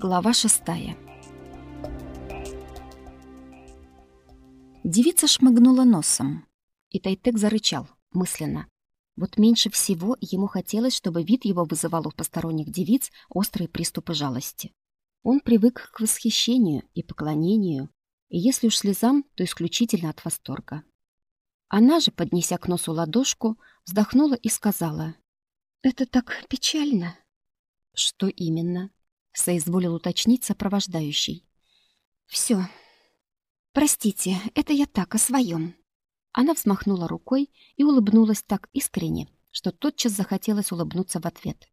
Глава шестая. Девица шмыгнула носом, и Тайтек зарычал мысленно. Вот меньше всего ему хотелось, чтобы вид его вызывал у посторонних девиц острые приступы жалости. Он привык к восхищению и поклонению, и если уж слезам, то исключительно от восторга. Она же, поднеся к носу ладошку, вздохнула и сказала, «Это так печально». «Что именно?» Соизволил уточнить сопровождающий. Все. Простите, это я так о своем. Она взмахнула рукой и улыбнулась так искренне, что тотчас захотелось улыбнуться в ответ.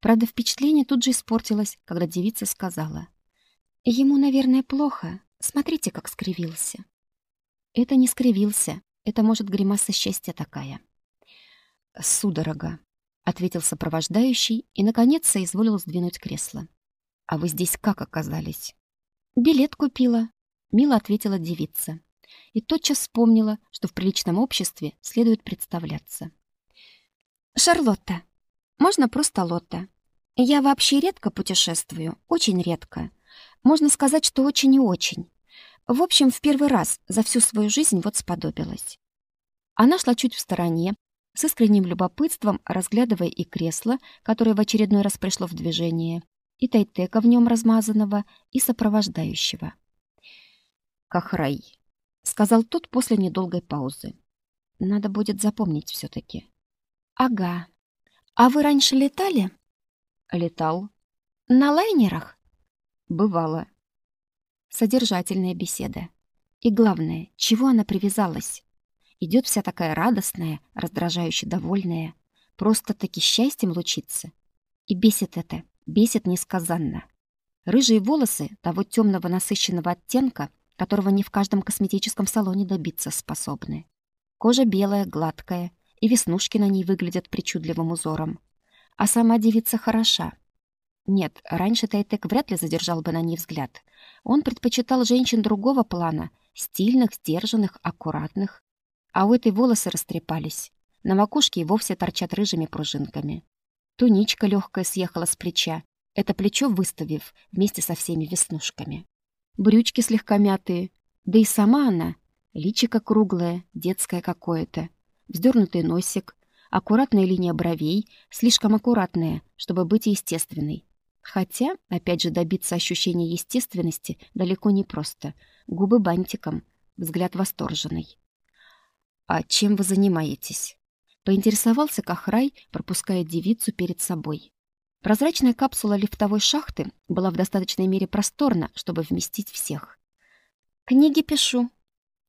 Правда, впечатление тут же испортилось, когда девица сказала. «Ему, наверное, плохо. Смотрите, как скривился». «Это не скривился. Это, может, гримаса счастья такая». «Судорога», — ответил сопровождающий и, наконец, соизволил сдвинуть кресло. «А вы здесь как оказались?» «Билет купила», — мило ответила девица. И тотчас вспомнила, что в приличном обществе следует представляться. «Шарлотта. Можно просто Лотта. Я вообще редко путешествую, очень редко. Можно сказать, что очень и очень. В общем, в первый раз за всю свою жизнь вот сподобилась». Она шла чуть в стороне, с искренним любопытством разглядывая и кресло, которое в очередной раз пришло в движение, и тайтека в нем размазанного, и сопровождающего. «Кахрай», — сказал тот после недолгой паузы. «Надо будет запомнить все таки «Ага. А вы раньше летали?» «Летал». «На лайнерах?» «Бывало». Содержательная беседа. И главное, чего она привязалась? Идет вся такая радостная, раздражающе довольная, просто-таки счастьем лучится. И бесит это. Бесит несказанно. Рыжие волосы того темного насыщенного оттенка, которого не в каждом косметическом салоне добиться способны. Кожа белая, гладкая, и веснушки на ней выглядят причудливым узором. А сама девица хороша. Нет, раньше Тайтек вряд ли задержал бы на ней взгляд. Он предпочитал женщин другого плана, стильных, сдержанных, аккуратных. А у этой волосы растрепались. На макушке и вовсе торчат рыжими пружинками. Туничка легкая съехала с плеча, это плечо выставив вместе со всеми веснушками. Брючки слегка мятые, да и сама она, личико круглое, детское какое-то, вздернутый носик, аккуратная линия бровей, слишком аккуратная, чтобы быть естественной. Хотя, опять же, добиться ощущения естественности далеко не просто. Губы бантиком, взгляд восторженный. «А чем вы занимаетесь?» Поинтересовался Кахрай, пропуская девицу перед собой. Прозрачная капсула лифтовой шахты была в достаточной мере просторна, чтобы вместить всех. «Книги пишу».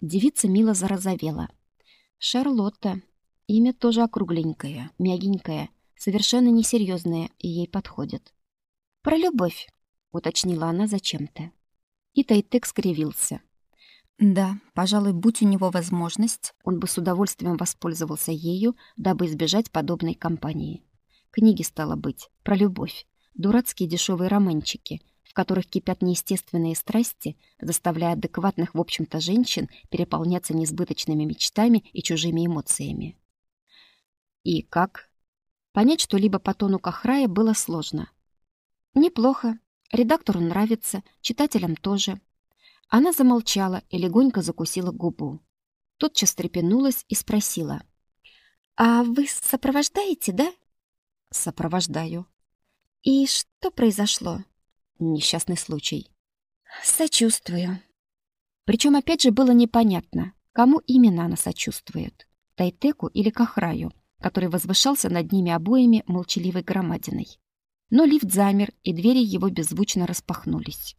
Девица мило зарозовела. «Шарлотта. Имя тоже округленькое, мягенькое, совершенно несерьезное, и ей подходит». «Про любовь», — уточнила она зачем-то. И Тайтек скривился. Да, пожалуй, будь у него возможность, он бы с удовольствием воспользовался ею, дабы избежать подобной кампании. Книги стало быть про любовь, дурацкие дешевые романчики, в которых кипят неестественные страсти, заставляя адекватных, в общем-то, женщин переполняться несбыточными мечтами и чужими эмоциями. И как? Понять что-либо по тону Кахрая было сложно. Неплохо. Редактору нравится, читателям тоже. Она замолчала и легонько закусила губу. Тотчас трепенулась и спросила. «А вы сопровождаете, да?» «Сопровождаю». «И что произошло?» «Несчастный случай». «Сочувствую». Причем опять же было непонятно, кому именно она сочувствует. Тайтеку или Кахраю, который возвышался над ними обоими молчаливой громадиной. Но лифт замер, и двери его беззвучно распахнулись.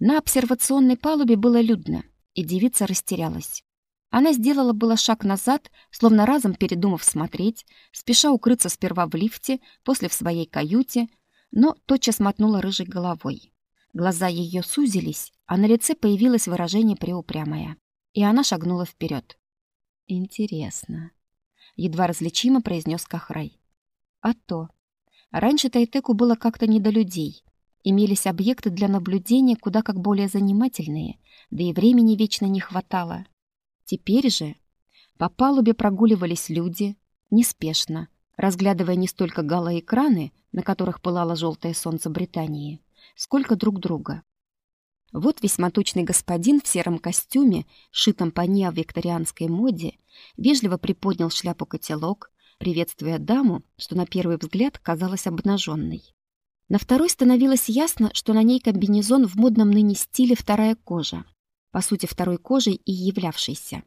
На обсервационной палубе было людно, и девица растерялась. Она сделала было шаг назад, словно разом передумав смотреть, спеша укрыться сперва в лифте, после в своей каюте, но тотчас мотнула рыжей головой. Глаза ее сузились, а на лице появилось выражение преупрямое, и она шагнула вперед. «Интересно», — едва различимо произнес Кахрай. «А то. Раньше Тайтеку было как-то не до людей, Имелись объекты для наблюдения куда как более занимательные, да и времени вечно не хватало. Теперь же по палубе прогуливались люди, неспешно, разглядывая не столько галоэкраны, на которых пылало желтое солнце Британии, сколько друг друга. Вот весьма тучный господин в сером костюме, шитом по неовикторианской моде, вежливо приподнял шляпу-котелок, приветствуя даму, что на первый взгляд казалась обнаженной. На второй становилось ясно, что на ней комбинезон в модном ныне стиле вторая кожа, по сути, второй кожей и являвшейся.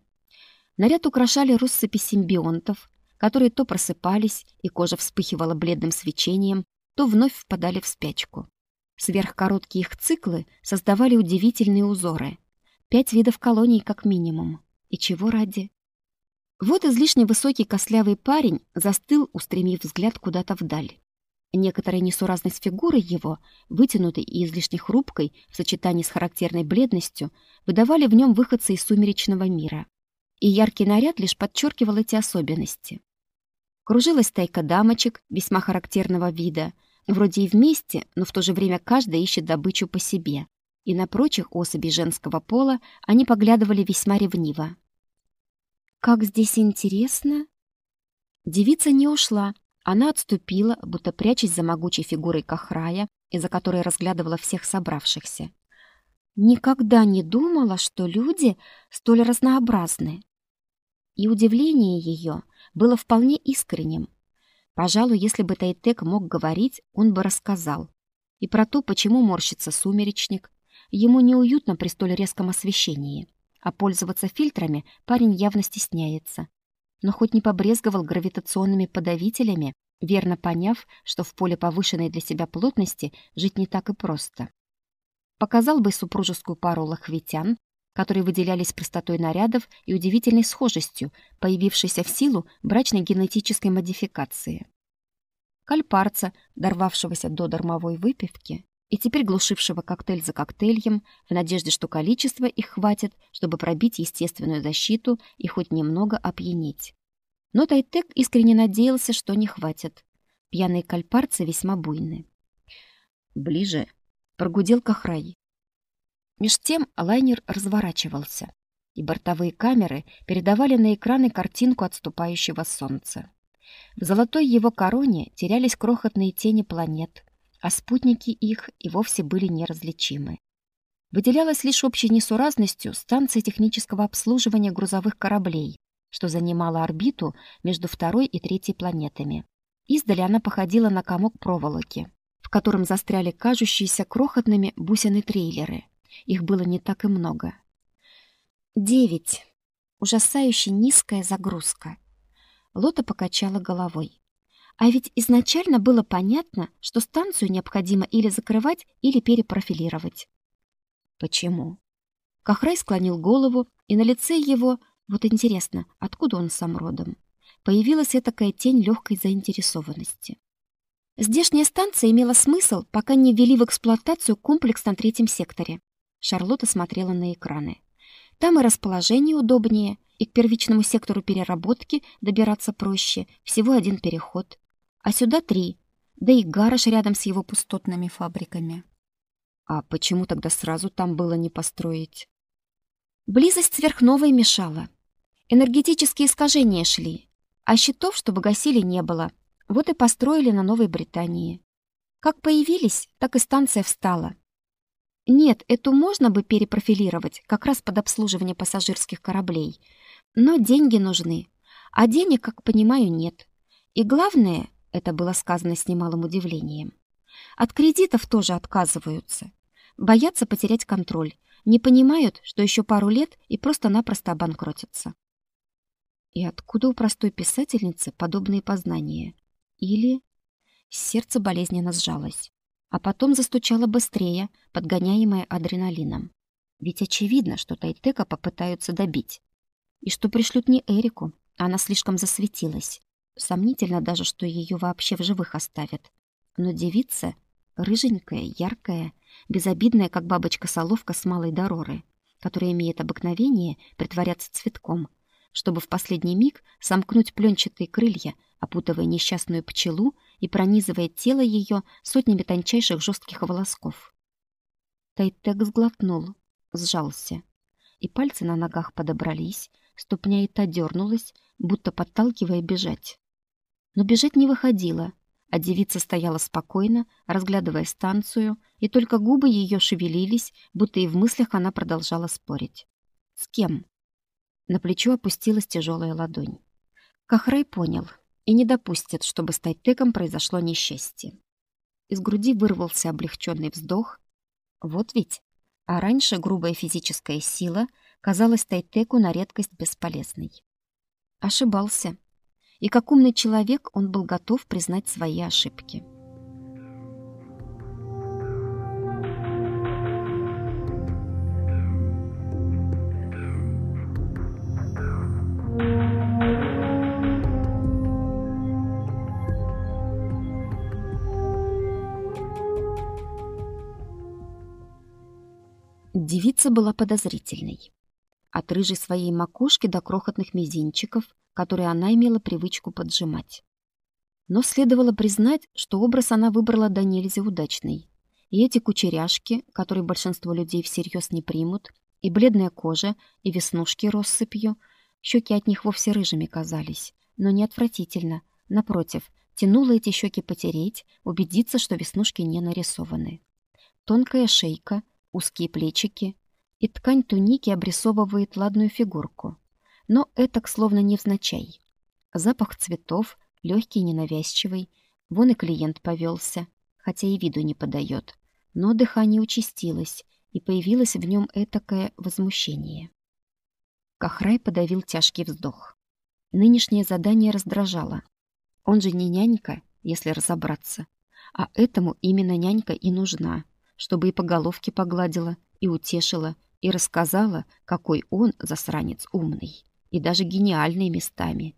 Наряд украшали россыпи симбионтов, которые то просыпались, и кожа вспыхивала бледным свечением, то вновь впадали в спячку. Сверхкороткие их циклы создавали удивительные узоры. Пять видов колоний как минимум. И чего ради? Вот излишне высокий кослявый парень застыл, устремив взгляд куда-то вдаль. Некоторая несуразность фигуры его, вытянутой и излишне хрупкой в сочетании с характерной бледностью, выдавали в нем выходцы из сумеречного мира. И яркий наряд лишь подчеркивал эти особенности. Кружилась тайка дамочек весьма характерного вида — Вроде и вместе, но в то же время каждая ищет добычу по себе. И на прочих особей женского пола они поглядывали весьма ревниво. «Как здесь интересно!» Девица не ушла. Она отступила, будто прячась за могучей фигурой Кахрая, из-за которой разглядывала всех собравшихся. Никогда не думала, что люди столь разнообразны. И удивление ее было вполне искренним. Пожалуй, если бы Тайтек мог говорить, он бы рассказал. И про то, почему морщится сумеречник. Ему неуютно при столь резком освещении. А пользоваться фильтрами парень явно стесняется. Но хоть не побрезговал гравитационными подавителями, верно поняв, что в поле повышенной для себя плотности жить не так и просто. Показал бы супружескую пару лохвитян, которые выделялись простотой нарядов и удивительной схожестью, появившейся в силу брачной генетической модификации. Кальпарца, дорвавшегося до дармовой выпивки и теперь глушившего коктейль за коктейлем в надежде, что количество их хватит, чтобы пробить естественную защиту и хоть немного опьянить. Но Тайтек искренне надеялся, что не хватит. Пьяные кальпарцы весьма буйны. «Ближе!» — прогудел Кахрай. Меж тем лайнер разворачивался, и бортовые камеры передавали на экраны картинку отступающего солнца. В золотой его короне терялись крохотные тени планет, а спутники их и вовсе были неразличимы. Выделялась лишь общей несуразностью станция технического обслуживания грузовых кораблей, что занимала орбиту между второй и третьей планетами. Издали она походила на комок проволоки, в котором застряли кажущиеся крохотными бусины-трейлеры. Их было не так и много. Девять. Ужасающе низкая загрузка. Лота покачала головой. А ведь изначально было понятно, что станцию необходимо или закрывать, или перепрофилировать. Почему? Кахрай склонил голову, и на лице его, вот интересно, откуда он сам родом, появилась такая тень легкой заинтересованности. Здешняя станция имела смысл, пока не ввели в эксплуатацию комплекс на третьем секторе. Шарлотта смотрела на экраны. Там и расположение удобнее, и к первичному сектору переработки добираться проще, всего один переход. А сюда три, да и гараж рядом с его пустотными фабриками. А почему тогда сразу там было не построить? Близость сверхновой мешала. Энергетические искажения шли, а щитов, чтобы гасили, не было. Вот и построили на Новой Британии. Как появились, так и станция встала. Нет, эту можно бы перепрофилировать как раз под обслуживание пассажирских кораблей. Но деньги нужны. А денег, как понимаю, нет. И главное, это было сказано с немалым удивлением, от кредитов тоже отказываются. Боятся потерять контроль. Не понимают, что еще пару лет и просто-напросто обанкротятся. И откуда у простой писательницы подобные познания? Или... Сердце болезненно сжалось а потом застучала быстрее, подгоняемая адреналином. Ведь очевидно, что Тайтека попытаются добить. И что пришлют не Эрику, она слишком засветилась. Сомнительно даже, что ее вообще в живых оставят. Но девица, рыженькая, яркая, безобидная, как бабочка-соловка с малой дороры, которая имеет обыкновение притворяться цветком, чтобы в последний миг сомкнуть пленчатые крылья, опутывая несчастную пчелу и пронизывая тело ее сотнями тончайших жестких волосков. Тайтек сглотнул, сжался, и пальцы на ногах подобрались, ступня и та дернулась, будто подталкивая бежать. Но бежать не выходило. а девица стояла спокойно, разглядывая станцию, и только губы ее шевелились, будто и в мыслях она продолжала спорить. «С кем?» На плечо опустилась тяжелая ладонь. Кахрай понял и не допустит, чтобы с Тайтеком произошло несчастье. Из груди вырвался облегченный вздох. Вот ведь. А раньше грубая физическая сила казалась Тайтеку на редкость бесполезной. Ошибался. И как умный человек он был готов признать свои ошибки. Девица была подозрительной. От рыжей своей макушки до крохотных мизинчиков, которые она имела привычку поджимать. Но следовало признать, что образ она выбрала до нельзя удачный. И эти кучеряшки, которые большинство людей всерьез не примут, и бледная кожа, и веснушки россыпью, щеки от них вовсе рыжими казались, но не отвратительно. Напротив, тянуло эти щеки потереть, убедиться, что веснушки не нарисованы. Тонкая шейка, узкие плечики, и ткань туники обрисовывает ладную фигурку. Но это словно невзначай. Запах цветов, легкий ненавязчивый, вон и клиент повелся, хотя и виду не подает. Но дыхание участилось, и появилось в нем этакое возмущение. Кахрай подавил тяжкий вздох. Нынешнее задание раздражало. Он же не нянька, если разобраться. А этому именно нянька и нужна, чтобы и по головке погладила, и утешила, и рассказала, какой он, засранец, умный, и даже гениальный местами.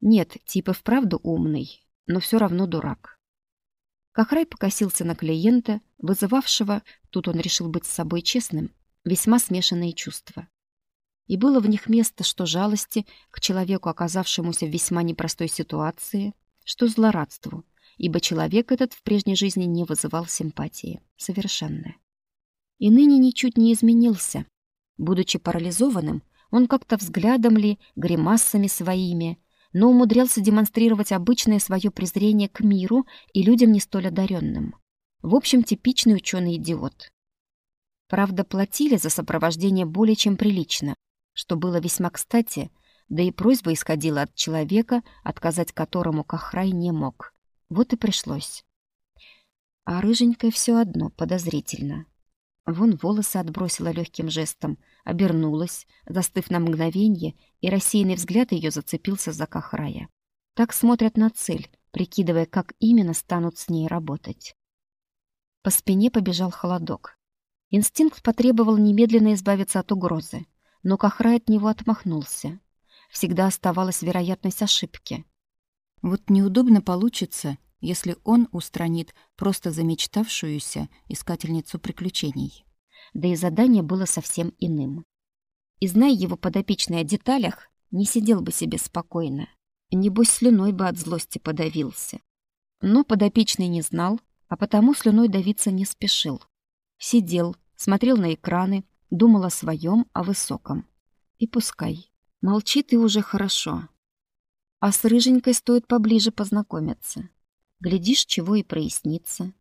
Нет, типа вправду умный, но все равно дурак. Кахрай покосился на клиента, вызывавшего, тут он решил быть с собой честным, весьма смешанные чувства. И было в них место что жалости к человеку, оказавшемуся в весьма непростой ситуации, что злорадству, ибо человек этот в прежней жизни не вызывал симпатии. Совершенно. И ныне ничуть не изменился. Будучи парализованным, он как-то взглядом ли, гримасами своими, но умудрялся демонстрировать обычное свое презрение к миру и людям не столь одаренным. В общем, типичный ученый-идиот. Правда, платили за сопровождение более чем прилично, что было весьма кстати, да и просьба исходила от человека, отказать которому Кахрай не мог. Вот и пришлось. А рыженькая все одно подозрительно. Вон волосы отбросила легким жестом, обернулась, застыв на мгновенье, и рассеянный взгляд ее зацепился за Кахрая. Так смотрят на цель, прикидывая, как именно станут с ней работать. По спине побежал холодок. Инстинкт потребовал немедленно избавиться от угрозы, но Кахрай от него отмахнулся. Всегда оставалась вероятность ошибки. Вот неудобно получится, если он устранит просто замечтавшуюся искательницу приключений. Да и задание было совсем иным. И зная его подопечный о деталях, не сидел бы себе спокойно. Небось, слюной бы от злости подавился. Но подопечный не знал, а потому слюной давиться не спешил. Сидел, смотрел на экраны, думал о своем, о высоком. И пускай. Молчит и уже хорошо. А с Рыженькой стоит поближе познакомиться. Глядишь, чего и прояснится.